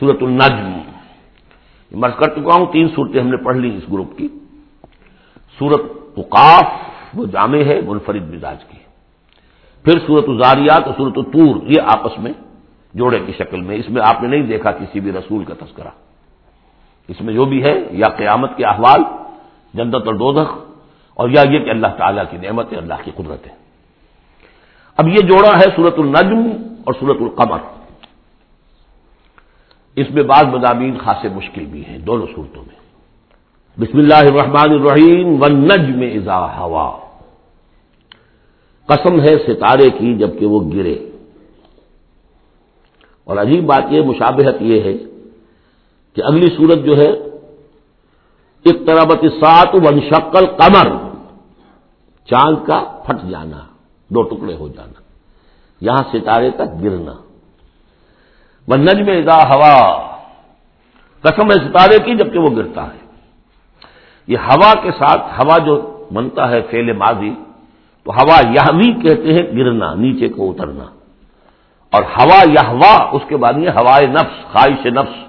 سورت النجم۔ مرض کر چکا ہوں، تین صورتیں ہم نے پڑھ لی اس گروپ کی۔ سورت اقاف وہ جامع ہے، منفرد مزاج کی۔ پھر سورت الزاریات اور سورت الطور، یہ آپس میں جوڑے کی شکل میں۔ اس میں آپ نے نہیں دیکھا کسی بھی رسول کا تذکرہ۔ اس میں جو بھی ہے، یا قیامت کے احوال، جنت اور دوزخ، اور یا یہ کہ اللہ تعالیٰ کی نعمت ہے اللہ کی قدرت ہے اب یہ جوڑا ہے سورت النجم اور سورت القمر۔ اس میں بعض مضامین خاصے مشکل بھی ہیں، دونوں صورتوں میں۔ بسم اللہ الرحمن الرحیم و نجم ازا ہوا قسم ہے ستارے کی جبکہ وہ گرے۔ اور عجیب بات یہ، مشابہت یہ ہے کہ اگلی صورت جو ہے ایک طرح سات ون شکل کمر چاند کا پھٹ جانا، دو ٹکڑے ہو جانا، یہاں ستارے کا گرنا۔ وہ نجم ادا ہوا۔ قسم ہے ستارے کی جبکہ وہ گرتا ہے۔ یہ ہوا کے ساتھ ہوا جو بنتا ہے فیل ماضی، تو ہوا یہ کہتے ہیں گرنا، نیچے کو اترنا۔ اور ہوا یا اس کے بعد یہ ہوائے نفس، خواہش نفس،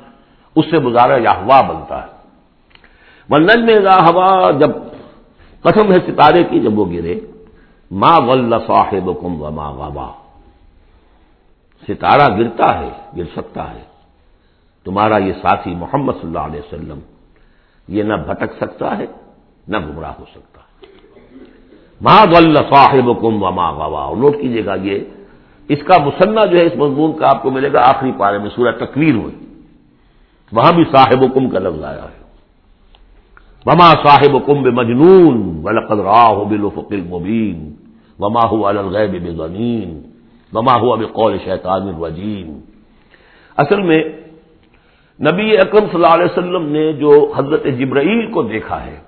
اس سے گزارا یا بنتا ہے۔ ونج میں ہوا، جب قسم ہے ستارے کی جب وہ گرے۔ ماں ول صاحب کم و ماں وابا ستارہ گرتا ہے، گر سکتا ہے۔ تمہارا یہ ساتھی محمد صلی اللہ علیہ وسلم، یہ نہ بھٹک سکتا ہے، نہ گمراہ ہو سکتا ہے۔ ماں ول صاحب کم و ماں وابا نوٹ کیجیے گا یہ، اس کا مسنہ جو ہے، اس مضمون کا آپ کو ملے گا آخری پارے میں سورہ تکویر ہوئی۔ وہاں بھی صاحب حکم کا لفظ آیا ہے۔ وما صاحب کم بے مجنون ولقد راہ بالفق المبین وما ہو الغیب بزنین وما ہوا بقول شیطان الرجیم اصل میں نبی اکرم صلی اللہ علیہ وسلم نے جو حضرت جبرائیل کو دیکھا ہے،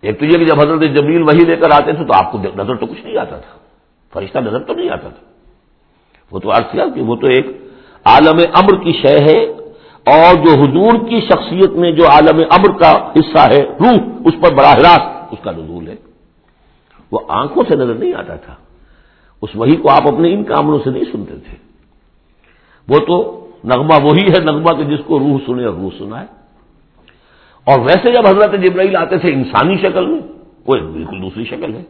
ایک تو یہ کہ جب حضرت جبریل وہی لے کر آتے تھے تو آپ کو نظر تو کچھ نہیں آتا تھا۔ فرشتہ نظر تو نہیں آتا تھا۔ وہ تو عرض کیا کہ وہ تو ایک عالم امر کی شے ہے اور جو حضور کی شخصیت میں جو عالم امر کا حصہ ہے، روح، اس پر براہ راست اس کا نزول ہے۔ وہ آنکھوں سے نظر نہیں آتا تھا۔ اس وہی کو آپ اپنے ان کاموں سے نہیں سنتے تھے۔ وہ تو نغمہ وہی ہے، نغمہ کہ جس کو روح سنے اور روح سنا ہے اور ویسے جب حضرت جبرائیل آتے تھے انسانی شکل میں، وہ بالکل دوسری شکل ہے۔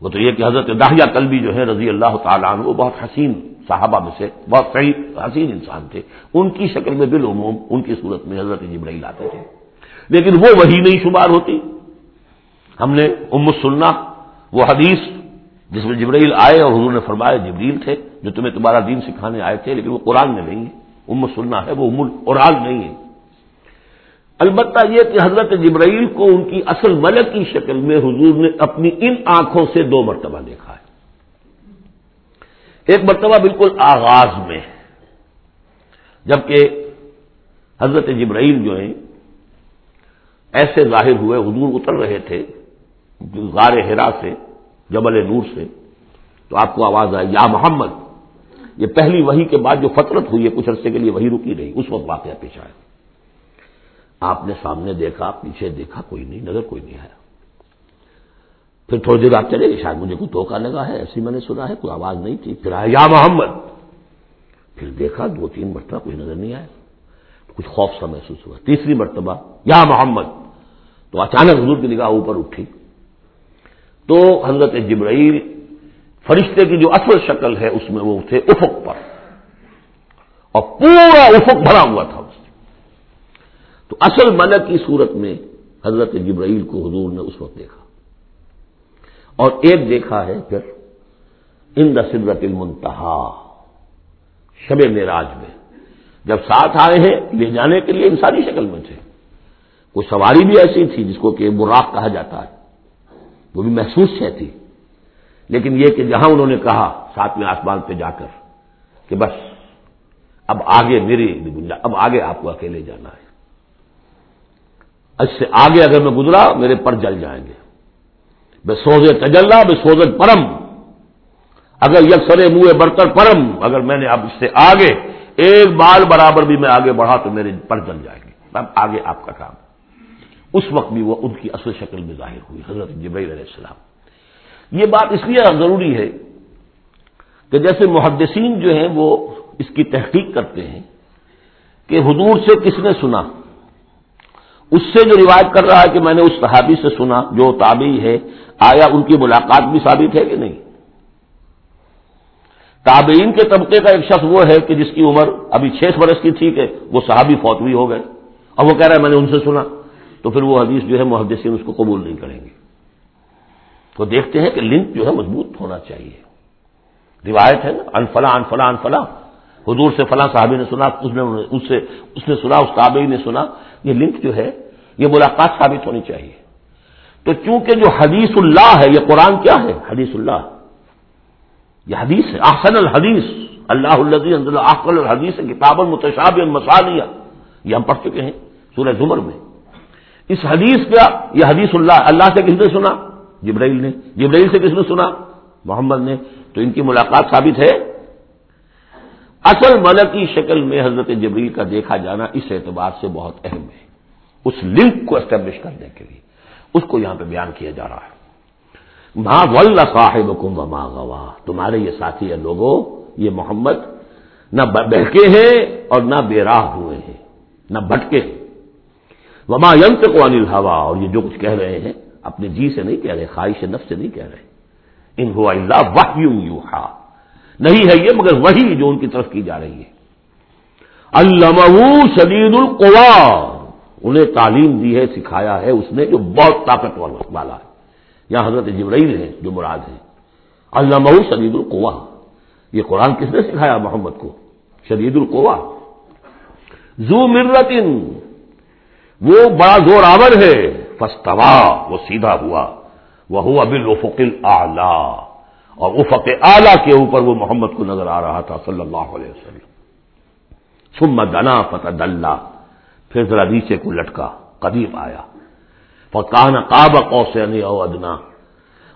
وہ تو یہ کہ حضرت داہیا کلبی جو ہے رضی اللہ تعالیٰ عنہ، وہ بہت حسین صحابہ میں سے، بہت صحیح، حسین انسان تھے۔ ان کی شکل میں بالعموم ان کی صورت میں حضرت جبرائیل آتے تھے۔ لیکن وہ وہی نہیں شمار ہوتی۔ ہم نے ام سننا وہ حدیث جس میں جبرائیل آئے اور حضور نے فرمایا جبریل تھے جو تمہیں تمہارا دین سکھانے آئے تھے، لیکن وہ قرآن میں نہیں ہے۔ ام سننا ہے، وہ ام القرآن نہیں ہے۔ البتہ یہ کہ حضرت جبرائیل کو ان کی اصل ملک کی شکل میں حضور نے اپنی ان آنکھوں سے دو مرتبہ دیکھا ہے۔ ایک مرتبہ بالکل آغاز میں جبکہ حضرت جبرائیل جو ہیں، ایسے ظاہر ہوئے، حضور اتر رہے تھے غار ہرا سے۔ جبل نور سے، تو آپ کو آواز آئی یا محمد، یہ پہلی وہی کے بعد جو فطرت ہوئی ہے، کچھ عرصے کے لیے وہی رکی رہی اس وقت واقعہ پیش آیا۔ آپ نے سامنے دیکھا، پیچھے دیکھا، کوئی نہیں، نظر کوئی نہیں آیا۔ پھر تھوڑی دیر آپ چلے گئے، شاید مجھے کوئی دھوکہ لگا ہے، ایسی میں نے سنا ہے، کوئی آواز نہیں تھی۔ پھر آیا، یا محمد۔ پھر دیکھا، دو تین مرتبہ کوئی نظر نہیں آیا۔ کچھ خوف سا محسوس ہوا۔ تیسری مرتبہ، یا محمد۔ تو اچانک حضور کی نگاہ اوپر اٹھی۔ تو حضرت جبرائیل فرشتے کی جو اصل شکل ہے اس میں وہ تھے افق پر۔ اور پورا افق بھرا ہوا تھا تو اصل ملک کی صورت میں حضرت جبرائیل کو حضور نے اس وقت دیکھا۔ اور ایک دیکھا ہے پھر ان سدرت المنتہا، شب معراج میں۔ جب ساتھ آئے ہیں، لے جانے کے لیے انسانی شکل میں تھے۔ کوئی سواری بھی ایسی تھی جس کو کہ براق کہا جاتا ہے۔ وہ بھی محسوس ہے تھی۔ لیکن یہ کہ جہاں انہوں نے کہا ساتویں آسمان پہ جا کر کہ بس اب آگے میری اب آگے آپ کو اکیلے جانا ہے۔ اس سے آگے اگر میں گزرا میرے پر جل جائیں گے۔ بے سوزے تجلّہ بے سوزے پرم۔ اگر یکسر منہ برتر پرم، اگر میں نے اب اس سے آگے ایک بال برابر بھی میں آگے بڑھا تو میرے پر جل جائیں گے۔ اب آگے آپ کا کام۔ اس وقت بھی وہ ان کی اصل شکل میں ظاہر ہوئی، حضرت جبیل علیہ السلام۔ یہ بات اس لیے ضروری ہے کہ جیسے محدثین جو ہیں وہ اس کی تحقیق کرتے ہیں کہ حضور سے کس نے سنا؟ اس سے جو روایت کر رہا ہے کہ میں نے اس صحابی سے سنا، جو تابعی ہے، آیا ان کی ملاقات بھی ثابت ہے کہ نہیں؟ تابعین کے طبقے کا ایک شخص وہ ہے کہ جس کی عمر ابھی چھ برس کی تھی کہ وہ صحابی فوت بھی ہو گئے اور وہ کہہ رہا ہے میں نے ان سے سنا۔ تو پھر وہ حدیث جو ہے محدثین اس کو قبول نہیں کریں گے۔ تو دیکھتے ہیں کہ لنک جو ہے مضبوط ہونا چاہیے۔ روایت ہے نا انفلا انفلا انفلا حضور سے فلاں صحابی نے سنا، اس نے، اس سے، اس نے سنا، اس تابعی نے سنا۔ یہ لنک جو ہے، یہ ملاقات ثابت ہونی چاہیے۔ تو چونکہ جو حدیث اللہ ہے، یہ قرآن کیا ہے؟ حدیث اللہ۔ یہ حدیث ہے، احسن الحدیث۔ اللہ الزی آخل الحدیث کتاب المتشاب مسالیہ یہ ہم پڑھ چکے ہیں سورہ زمر میں۔ اس حدیث کا یہ حدیث اللہ اللہ سے کس نے سنا؟ جبرائیل نے۔ جبرائیل سے کس نے سنا؟ محمد نے۔ تو ان کی ملاقات ثابت ہے۔ اصل ملکی شکل میں حضرت جبریل کا دیکھا جانا اس اعتبار سے بہت اہم ہے۔ اس لنک کو اسٹیبلش کرنے کے لیے۔ اس کو یہاں پہ بیان کیا جا رہا ہے۔ ماں ول صاحب ماں گوا تمہارے یہ ساتھی ہے لوگوں، یہ محمد نہ بہکے ہیں اور نہ بے راہ ہوئے ہیں، نہ بھٹکے ہیں۔ وما ینت کو انل ہوا اور یہ جو کچھ کہہ رہے ہیں، اپنے جی سے نہیں کہہ رہے، خواہش نفس سے نہیں کہہ رہے۔ ان ہوا اللہ واہ یو نہیں ہے یہ، مگر وہی جو ان کی طرف کی جا رہی ہے۔ اللہ شدید القوا انہیں تعلیم دی ہے، سکھایا ہے اس نے جو بہت طاقتور والا ہے۔ یا حضرت جبرائیل ہے جو مراد ہے اللہ شدید القوا یہ قرآن کس نے سکھایا محمد کو؟ شدید القوا زو مرتن۔ وہ بڑا زور آور ہے۔ فستوا وہ سیدھا ہوا۔ وہ ہوا بالفقل اعلی اور افق اعلی کے اوپر وہ محمد کو نظر آ رہا تھا صلی اللہ علیہ وسلم۔ سم دنا فتح اللہ پھر ذرا نیچے کو لٹکا قریب آیا۔ فکان کاب قوسین یعنی او ادنا۔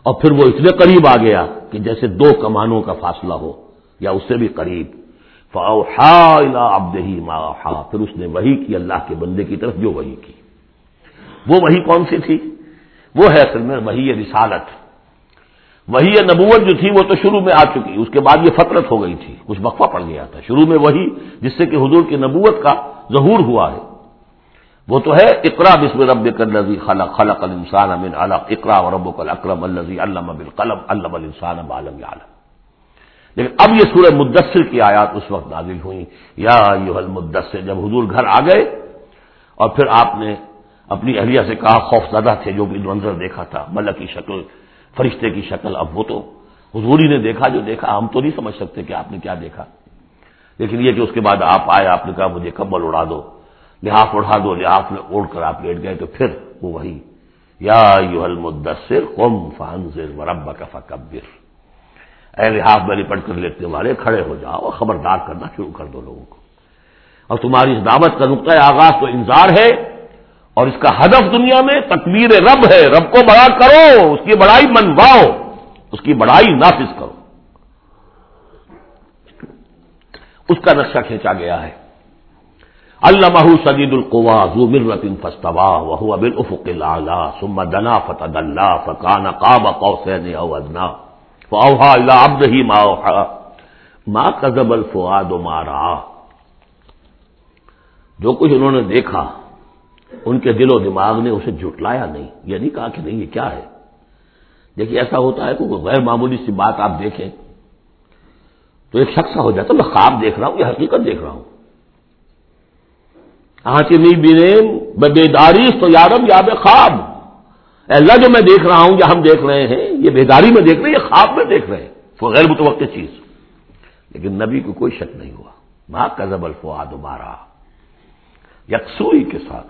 اور پھر وہ اتنے قریب آ گیا کہ جیسے دو کمانوں کا فاصلہ ہو یا اس سے بھی قریب۔ ابد ہی ما پھر اس نے وہی کی اللہ کے بندے کی طرف جو وہی کی۔ وہ وہی کون سی تھی؟ وہ ہے اصل میں وہی رسالت۔ وہی نبوت جو تھی وہ تو شروع میں آ چکی۔ اس کے بعد یہ فطرت ہو گئی تھی۔ کچھ وقفہ پڑ گیا تھا۔ شروع میں وہی جس سے کہ حضور کی نبوت کا ظہور ہوا ہے۔ وہ تو ہے، اقرا بسم رب کر لذی خلق خلق الانسان امن علق۔ اقرا و رب کل الزی علم بالقلم، علم الانسان عالم عالم لیکن اب یہ سورہ مدثر کی آیات اس وقت نازل ہوئی یا یو المدثر، جب حضور گھر آ گئے اور پھر آپ نے اپنی اہلیہ سے کہا، خوف زدہ تھے جو بھی منظر دیکھا تھا، ملک کی شکل، فرشتے کی شکل، اب وہ تو حضوری نے دیکھا جو دیکھا، ہم تو نہیں سمجھ سکتے کہ آپ نے کیا دیکھا۔ لیکن یہ کہ اس کے بعد آپ آئے، آپ نے کہا، مجھے کمبل اڑا دو، لحاف اڑا دو، لحاف میں اوڑھ کر آپ لیٹ گئے تو پھر وہ وہی۔ یا یو المدثر، قم فانزر ورب کا فکبر۔ اے لحاف میں لپٹ کر لیٹنے والے کھڑے ہو جاؤ اور خبردار کرنا شروع کر دو لوگوں کو۔ اور تمہاری اس دعوت کا نقطۂ آغاز تو انتظار ہے اور اس کا ہدف دنیا میں تکبیر رب ہے۔ رب کو بڑا کرو، اس کی بڑائی منواؤ، اس کی بڑائی نافذ کرو۔ اس کا نقشہ کھینچا گیا ہے۔ اللہ سدید القوا زو مرت فستوا وہ ابل افق اللہ سم دنا فتح اللہ فقان قاب قوسین او ادنا۔ فاوحا اللہ عبد ہی ما ما کزب الفواد مارا جو کچھ انہوں نے دیکھا، ان کے دل و دماغ نے اسے جھٹلایا نہیں، یہ نہیں کہا کہ نہیں، یہ کیا ہے؟ دیکھیے، ایسا ہوتا ہے کہ غیر معمولی سی بات آپ دیکھیں تو ایک شخص ہو جاتا میں خواب دیکھ رہا ہوں، یہ حقیقت دیکھ رہا ہوں۔ نہیں بینے میں بیداری تو یارم یا بے خواب اللہ جو میں دیکھ رہا ہوں، یا ہم دیکھ رہے ہیں، یہ بیداری میں دیکھ رہے ہیں، یہ خواب میں دیکھ رہے ہیں، وہ غیر متوقع چیز۔ لیکن نبی کو کوئی شک نہیں ہوا۔ ماں کزب الفواد مارا۔ یکسوئی کے ساتھ۔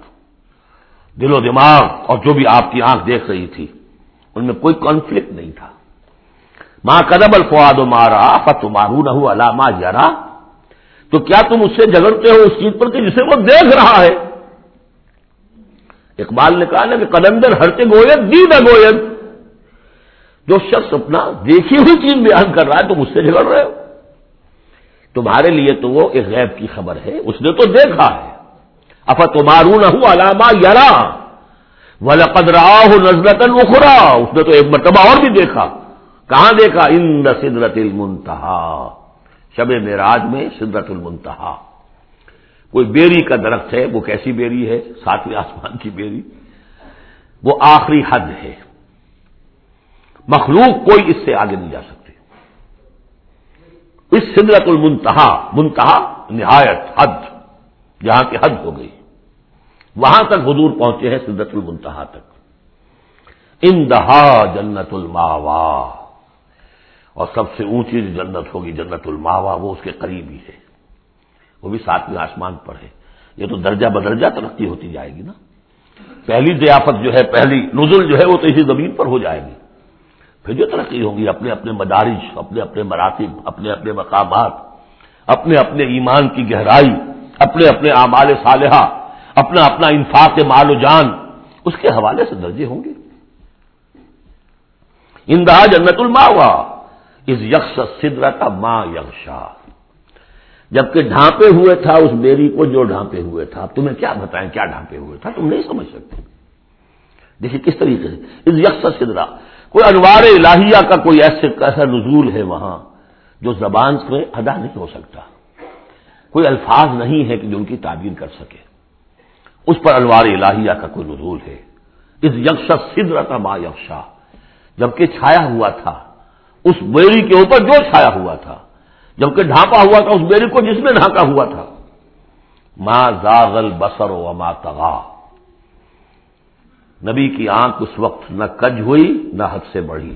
دل و دماغ اور جو بھی آپ کی آنکھ دیکھ رہی تھی، ان میں کوئی کانفلکٹ نہیں تھا۔ ماں کدم الفواد و مارا فت مارو نہ علامہ یارا تو کیا تم اس سے جگڑتے ہو اس چیز پر کہ جسے وہ دیکھ رہا ہے؟ اقبال نے کہا نا کہ قلندر ہرتے گوئن دی نہ گوئن جو شخص اپنا دیکھی ہوئی چیز بیان کر رہا ہے، تم اس سے جگڑ رہے ہو۔ تمہارے لیے تو وہ ایک غیب کی خبر ہے، اس نے تو دیکھا ہے۔ افت مارون ہوں علامہ یارا ولقد راہ نزلت الخرا اس نے تو ایک مرتبہ اور بھی دیکھا۔ کہاں دیکھا؟ ان سدرت المنتہا۔ شب معراج میں سدرت المنتہا۔ کوئی بیری کا درخت ہے، وہ کیسی بیری ہے؟ ساتویں آسمان کی بیری۔ وہ آخری حد ہے۔ مخلوق کوئی اس سے آگے نہیں جا سکتی اس سدرت المنتہا، منتہا نہایت حد جہاں کی حد ہو گئی۔ وہاں تک حضور پہنچے ہیں سدرت المنتہا تک۔ اندہا جنت الماوا اور سب سے اونچی جنت ہوگی جنت الماوا وہ اس کے قریب ہی ہے۔ وہ بھی ساتویں آسمان پر ہے۔ یہ تو درجہ بدرجہ ترقی ہوتی جائے گی نا۔ پہلی ضیافت جو ہے، پہلی نزل جو ہے، وہ تو اسی زمین پر ہو جائے گی۔ پھر جو ترقی ہوگی، اپنے اپنے مدارج اپنے اپنے مراتب، اپنے اپنے مقامات، اپنے اپنے ایمان کی گہرائی، اپنے اپنے اعمال صالحہ، اپنا اپنا انفاق مال و جان، اس کے حوالے سے درجے ہوں گے۔ اندہا جنت الماوا اس یکس سدرا کا ماں یکشا جبکہ ڈھانپے ہوئے تھا اس بیری کو جو ڈھانپے ہوئے تھا۔ تمہیں کیا بتائیں کیا ڈھانپے ہوئے تھا؟ تم نہیں سمجھ سکتے۔ دیکھیے کس طریقے سے۔ اس یکس سدرا کوئی انوار الہیہ کا کوئی ایسے ایسا نزول ہے وہاں جو زبان سے ادا نہیں ہو سکتا۔ کوئی الفاظ نہیں ہے کہ جو ان کی تعبیر کر سکے۔ اس پر انوار الہیہ کا کوئی نزول ہے۔ اس یکش سدر کا ما یکشا جبکہ چھایا ہوا تھا، اس بیری کے اوپر جو چھایا ہوا تھا جبکہ ڈھانپا ہوا تھا اس بیری کو جس میں ڈھانکا ہوا تھا۔ ماں زاغل بسر و ما تغا نبی کی آنکھ اس وقت نہ کج ہوئی، نہ حد سے بڑھی۔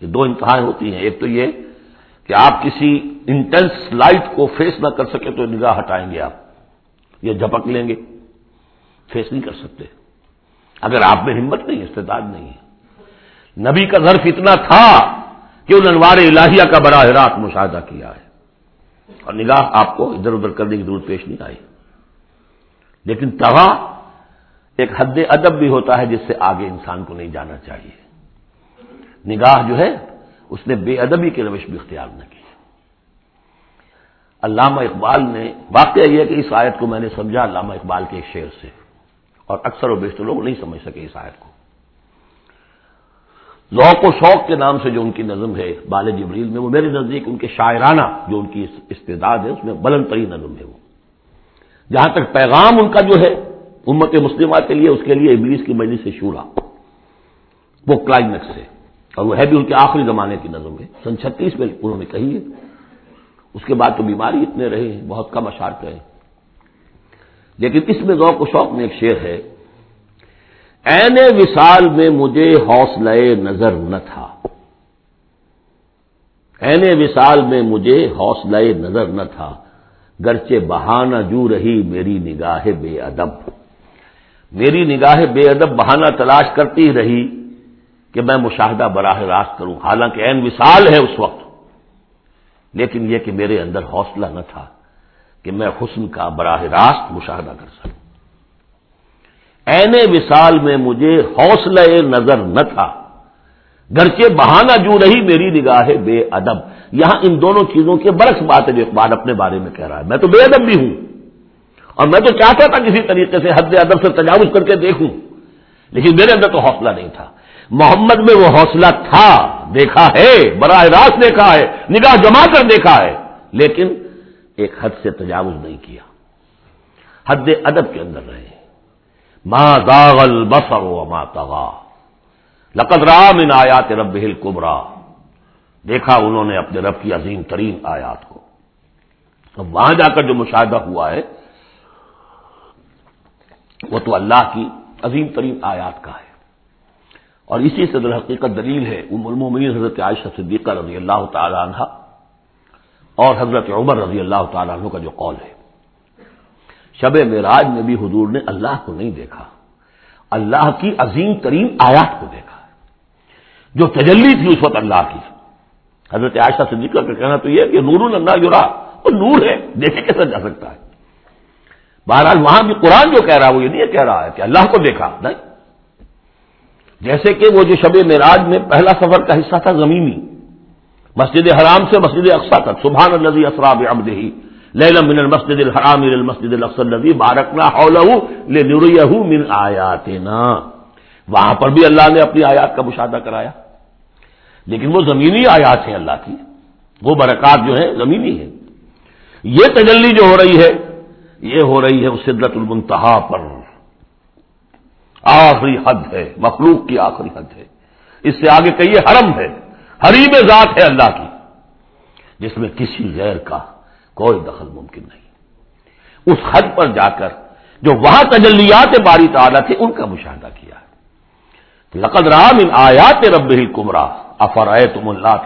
یہ دو انتہائیں ہوتی ہیں۔ ایک تو یہ کہ آپ کسی انٹینس لائٹ کو فیس نہ کر سکے تو نگاہ ہٹائیں گے آپ۔ یا جھپک لیں گے۔ فیس نہیں کر سکتے۔ اگر آپ میں ہمت نہیں استعداد نہیں ہے۔ نبی کا ظرف اتنا تھا کہ ان انوار الہیہ کا بڑا حراک مشاہدہ کیا ہے۔ اور نگاہ آپ کو ادھر ادھر کرنے کی ضرورت پیش نہیں آئی۔ لیکن تغا ایک حد ادب بھی ہوتا ہے جس سے آگے انسان کو نہیں جانا چاہیے۔ نگاہ جو ہے، اس نے بے ادبی کی روش بھی اختیار نہ کی۔ علامہ اقبال نے، واقعہ یہ کہ اس آیت کو میں نے سمجھا علامہ اقبال کے ایک شعر سے۔ اور اکثر و بیشتر لوگ نہیں سمجھ سکے اس آیت کو۔ ذوق و شوق کے نام سے جو ان کی نظم ہے، بال جبریل میں، وہ میرے نزدیک ان کے شاعرانہ جو ان کی استعداد ہے، اس میں بلند ترین نظم ہے وہ۔ جہاں تک پیغام ان کا جو ہے، امت مسلمہ کے لیے، اس کے لیے ابلیس کی مجلس سے شورا وہ کلائمیکس ہے۔ اور وہ ہے بھی ان کے آخری زمانے کی نظم ہے۔ سن چھتیس میں انہوں نے کہی ہے۔ اس کے بعد تو بیماری اتنے رہے ہیں، بہت کم اشار رہے لیکن اس میں ذوق و شوق میں ایک شعر ہے۔ این وصال میں مجھے حوصلہ نظر نہ تھا۔ این وصال میں مجھے حوصلہ نظر نہ تھا۔ گرچہ بہانہ جو رہی میری نگاہ بے ادب۔ میری نگاہ بے ادب بہانہ تلاش کرتی رہی کہ میں مشاہدہ براہ راست کروں۔ حالانکہ این وصال ہے اس وقت۔ لیکن یہ کہ میرے اندر حوصلہ نہ تھا کہ میں حسن کا براہ راست مشاہدہ کر سکوں۔ این وصال میں مجھے حوصلہ نظر نہ تھا۔ گھر کے بہانہ جو رہی میری نگاہ بے ادب۔ یہاں ان دونوں چیزوں کے برعکس بات ہے جو اقبال اپنے بارے میں کہہ رہا ہے۔ میں تو بے ادب بھی ہوں۔ اور میں تو چاہتا تھا کسی طریقے سے حد ادب سے تجاوز کر کے دیکھوں۔ لیکن میرے اندر تو حوصلہ نہیں تھا۔ محمد میں وہ حوصلہ تھا، دیکھا ہے، براہ راست دیکھا ہے، نگاہ جما کر دیکھا ہے۔ لیکن ایک حد سے تجاوز نہیں کیا۔ حد ادب کے اندر رہے۔ ماں داغل بسر و ماں تغا لقد رام ان آیات رب ہل کبرا دیکھا انہوں نے اپنے رب کی عظیم ترین آیات کو. اب وہاں جا کر جو مشاہدہ ہوا ہے، وہ تو اللہ کی عظیم ترین آیات کا ہے. اور اسی سے در حقیقت دلیل ہے، ام المومنین حضرت عائشہ صدیقہ رضی اللہ تعالی عنہ اور حضرت عمر رضی اللہ تعالیٰ عنہ کا جو قول ہے۔ شب معراج میں بھی حضور نے اللہ کو نہیں دیکھا۔ اللہ کی عظیم ترین آیات کو دیکھا۔ جو تجلی تھی اس وقت اللہ کی۔ حضرت عائشہ صدیقہ کا کہنا تو یہ کہ نور اللہ جو وہ نور ہے۔ دیکھے کیسے جا سکتا ہے۔ بہرحال وہاں بھی قرآن جو کہہ رہا ہے، وہ یہ نہیں کہہ رہا ہے کہ اللہ کو دیکھا۔ نہیں۔ جیسے کہ وہ جو شب معراج میں پہلا سفر کا حصہ تھا زمینی مسجد حرام سے مسجد اقسا تک۔ سبحان النزی اسراب ابد ہی لیل من المسجد الحرام المسجد الاقصى الذي بارکنا حوله لنريه من آیاتنا وہاں پر بھی اللہ نے اپنی آیات کا مشاہدہ کرایا۔ لیکن وہ زمینی آیات ہیں اللہ کی۔ وہ برکات جو ہیں زمینی ہیں۔ یہ تجلی جو ہو رہی ہے، یہ ہو رہی ہے سدرت المنتہا پر۔ آخری حد ہے، مخلوق کی آخری حد ہے۔ اس سے آگے کہیے حرم ہے۔ حریب ذات ہے اللہ کی، جس میں کسی غیر کا کوئی دخل ممکن نہیں۔ اس حد پر جا کر جو وہاں تجلیات باری تعالیٰ تھے، ان کا مشاہدہ کیا۔ ہے لقد رام ان آیات رب کمرا افرائے تم اللہ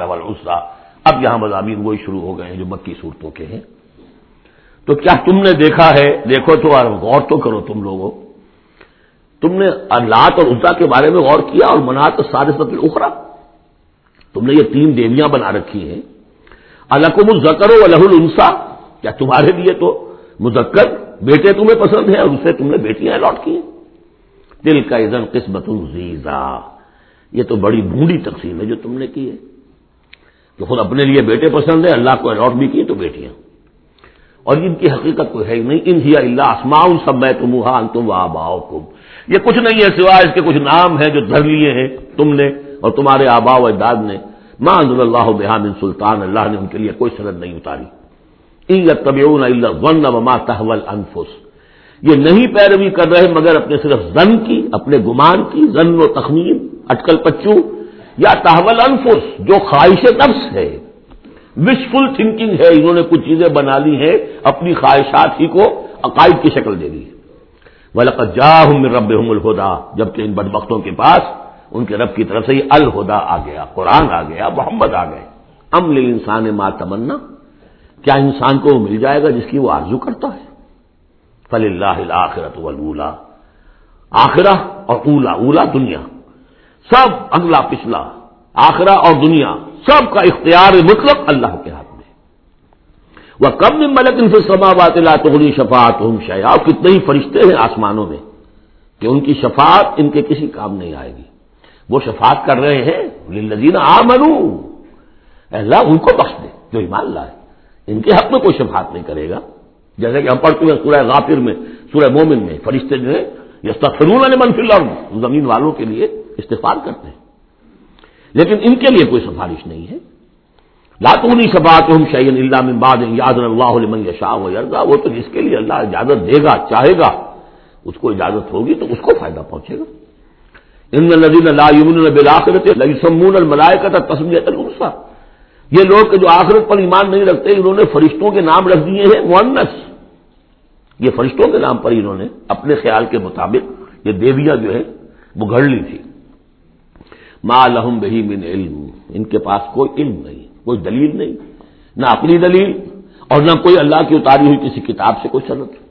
اب یہاں مضامین وہی شروع ہو گئے ہیں جو مکی صورتوں کے ہیں۔ تو کیا تم نے دیکھا ہے؟ دیکھو تو غور تو کرو تم لوگوں۔ تم نے اللہ اور عزا کے بارے میں غور کیا اور منات سارے سب اخرا تم نے یہ تین دیویاں بنا رکھی ہیں۔ الکم الزکر و الہ النسا کیا تمہارے لیے تو مذکر بیٹے تمہیں پسند ہیں اور اسے تم نے بیٹیاں الاٹ کی ہیں؟ دل کا ادن قسمت الزیزا یہ تو بڑی بھونڈی تقسیم ہے جو تم نے کی ہے۔ کہ خود اپنے لیے بیٹے پسند ہے اللہ کو الاٹ بھی کی تو بیٹیاں۔ اور ان کی حقیقت کوئی ہے ہی نہیں۔ ان اللہ آسما سب میں تم تم آباؤ تم یہ کچھ نہیں ہے سوائے اس کے کچھ نام ہیں جو دھر لیے ہیں تم نے اور تمہارے آبا و اجداد نے۔ ماں اللہ بحام سلطان، اللہ نے ان کے لیے کوئی سند نہیں اتاری۔ اللہ تحول انفس یہ نہیں پیروی کر رہے مگر اپنے صرف زن کی، اپنے گمان کی زن و تخمین، اٹکل پچو، یا تحول انفس جو خواہش نفس ہے۔ وشفل تھنکنگ ہے، انہوں نے کچھ چیزیں بنا لی ہیں، اپنی خواہشات ہی کو عقائد کی شکل دے دی۔ جا ہوں رب الہدا جبکہ ان بدبختوں کے پاس ان کے رب کی طرف سے یہ الہدا آ گیا، قرآن آ گیا، محمد آ گئے۔ امل انسان ما تمنا، کیا انسان کو وہ مل جائے گا جس کی وہ آرزو کرتا ہے؟ فل اللہ آخرت ولا آخرا اور اولا اولا دنیا۔ سب اگلا پچھلا۔ آخرا اور دنیا۔ سب کا اختیار مطلق اللہ کے ہاتھ میں۔ وہ کب بھی ملک ان سے سما بات تغنی شفات ہوں شیا کتنے ہی فرشتے ہیں آسمانوں میں کہ ان کی شفاعت ان کے کسی کام نہیں آئے گی۔ وہ شفاعت کر رہے ہیں لذین آ اللہ، ان کو بخش دے، جو ایمان لائے۔ ان کے حق میں کوئی شفاعت نہیں کرے گا۔ جیسے کہ ہم پڑھتے ہیں سورہ غافر میں، سورہ مومن میں، فرشتے جو ہے یہ سفرون منفی زمین والوں کے لیے استفاد کرتے ہیں۔ لیکن ان کے لیے کوئی سفارش نہیں ہے۔ لاتونی شفات ہم شعین اللہ میں باد یاد اللہ شاہ و یردا وہ تو جس کے لیے اللہ اجازت دے گا، چاہے گا، اس کو اجازت ہوگی تو اس کو فائدہ پہنچے گا۔ ان بلاخرت الملائے کا تھا تسمیت الغصہ یہ لوگ جو آخرت پر ایمان نہیں رکھتے، انہوں نے فرشتوں کے نام رکھ دیے ہیں مونس یہ فرشتوں کے نام پر انہوں نے اپنے خیال کے مطابق یہ دیویاں جو ہے وہ گھڑ لی تھی۔ ما لہم بہی من علم۔ ان کے پاس کوئی علم نہیں، کوئی دلیل نہیں۔ نہ اپنی دلیل اور نہ کوئی اللہ کی اتاری ہوئی کسی کتاب سے کوئی صنعت۔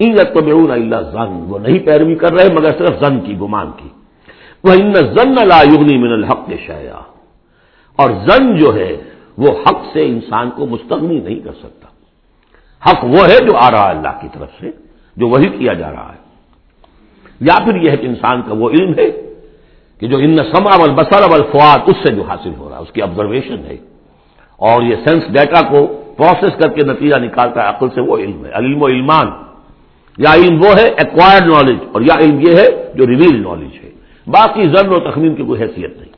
ان تو بے اللہ زن وہ نہیں پیروی کر رہے مگر صرف زن کی، گمان کی۔ وہ ان زن لا یغنی من الحق شایا اور زن جو ہے، وہ حق سے انسان کو مستغنی نہیں کر سکتا۔ حق وہ ہے جو آ رہا ہے اللہ کی طرف سے، جو وہی کیا جا رہا ہے۔ یا پھر یہ ہے کہ انسان کا وہ علم ہے کہ جو ان سما اول بسر اول فواد اس سے جو حاصل ہو رہا ہے، اس کی آبزرویشن ہے۔ اور یہ سینس ڈیٹا کو پروسیس کر کے نتیجہ نکالتا ہے عقل سے وہ علم ہے۔ علم و علمان۔ یا علم وہ ہے ایکوائرڈ نالج اور یا علم یہ ہے جو ریویل نالج ہے۔ باقی ضرور و تخمین کی کوئی حیثیت نہیں۔